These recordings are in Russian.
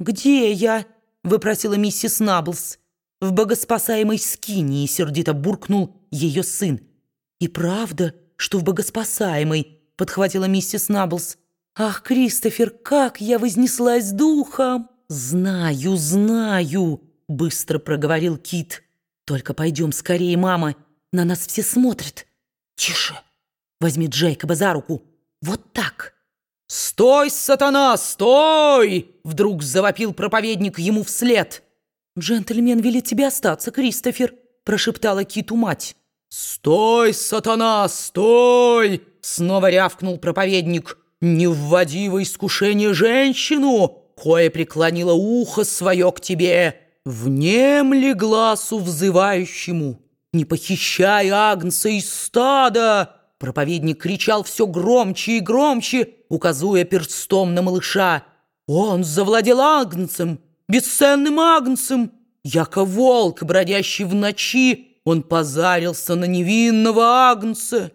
«Где я?» — выпросила миссис Наблс. «В богоспасаемой скинии», — сердито буркнул ее сын. «И правда, что в богоспасаемой», — подхватила миссис Наблс. «Ах, Кристофер, как я вознеслась духом!» «Знаю, знаю», — быстро проговорил Кит. «Только пойдем скорее, мама, на нас все смотрят». «Тише! Возьми Джейкоба за руку. Вот так!» «Стой, сатана, стой!» Вдруг завопил проповедник ему вслед. «Джентльмен велит тебе остаться, Кристофер», прошептала Киту мать. «Стой, сатана, стой!» Снова рявкнул проповедник. «Не вводи во искушение женщину, кое преклонила ухо свое к тебе, внемли глазу взывающему, не похищай агнца из стада!» Проповедник кричал все громче и громче, указуя перстом на малыша. «Он завладел агнцем, бесценным агнцем! Яко волк, бродящий в ночи, он позарился на невинного агнца!»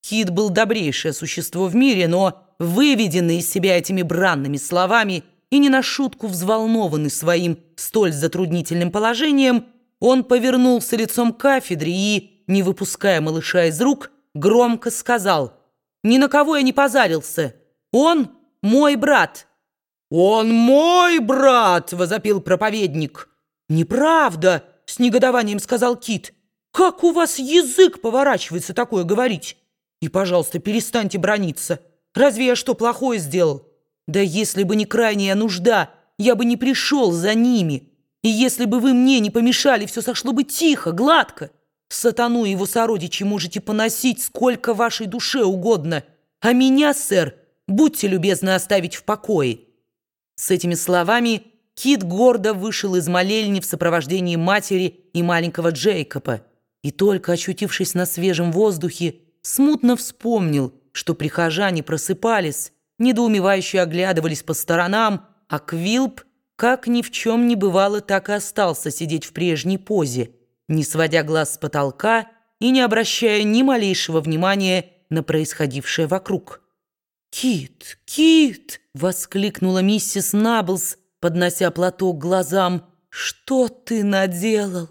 Кит был добрейшее существо в мире, но, выведенный из себя этими бранными словами и не на шутку взволнованный своим столь затруднительным положением, он повернулся лицом к кафедре и, не выпуская малыша из рук, громко сказал «Ни на кого я не позарился. Он мой брат». «Он мой брат!» — возопил проповедник. «Неправда!» — с негодованием сказал Кит. «Как у вас язык поворачивается такое говорить? И, пожалуйста, перестаньте брониться. Разве я что плохое сделал? Да если бы не крайняя нужда, я бы не пришел за ними. И если бы вы мне не помешали, все сошло бы тихо, гладко». Сатану и его сородичи можете поносить сколько вашей душе угодно, а меня, сэр, будьте любезны оставить в покое». С этими словами Кит гордо вышел из молельни в сопровождении матери и маленького Джейкоба, и только очутившись на свежем воздухе, смутно вспомнил, что прихожане просыпались, недоумевающе оглядывались по сторонам, а Квилп, как ни в чем не бывало, так и остался сидеть в прежней позе – не сводя глаз с потолка и не обращая ни малейшего внимания на происходившее вокруг. «Кит! Кит!» — воскликнула миссис Наблс, поднося платок глазам. «Что ты наделал?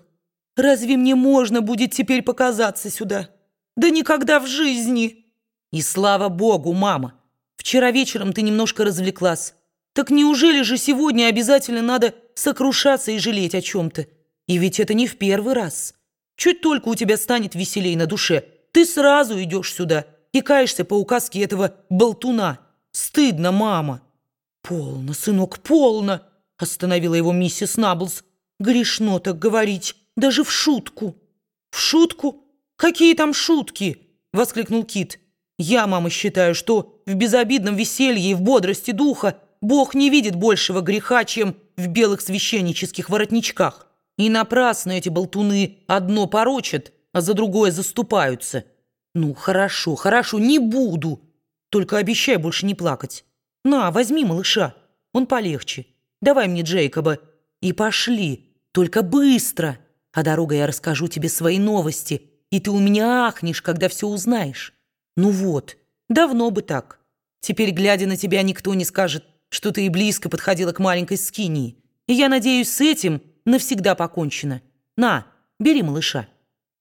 Разве мне можно будет теперь показаться сюда? Да никогда в жизни!» «И слава богу, мама! Вчера вечером ты немножко развлеклась. Так неужели же сегодня обязательно надо сокрушаться и жалеть о чем-то?» И ведь это не в первый раз. Чуть только у тебя станет веселей на душе, ты сразу идешь сюда и каешься по указке этого болтуна. Стыдно, мама. Полно, сынок, полно, остановила его миссис Наблс. Грешно так говорить, даже в шутку. В шутку? Какие там шутки? Воскликнул Кит. Я, мама, считаю, что в безобидном веселье и в бодрости духа Бог не видит большего греха, чем в белых священнических воротничках. И напрасно эти болтуны одно порочат, а за другое заступаются. Ну, хорошо, хорошо, не буду. Только обещай больше не плакать. На, возьми малыша, он полегче. Давай мне Джейкоба. И пошли, только быстро. А дорогой я расскажу тебе свои новости, и ты у меня ахнешь, когда все узнаешь. Ну вот, давно бы так. Теперь, глядя на тебя, никто не скажет, что ты и близко подходила к маленькой скинии. И я надеюсь, с этим навсегда покончено. На, бери малыша.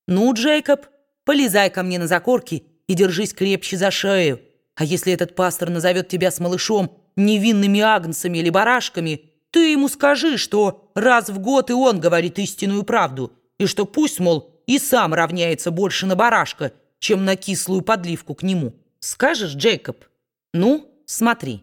Ну, Джейкоб, полезай ко мне на закорки и держись крепче за шею. А если этот пастор назовет тебя с малышом невинными агнцами или барашками, ты ему скажи, что раз в год и он говорит истинную правду, и что пусть, мол, и сам равняется больше на барашка, чем на кислую подливку к нему. Скажешь, Джейкоб? Ну, смотри».